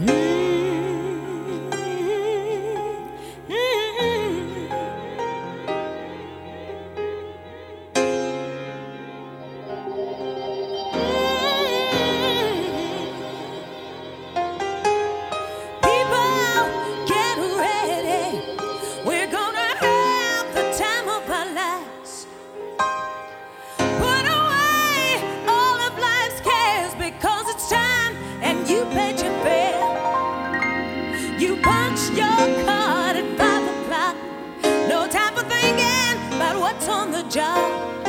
People, on the job.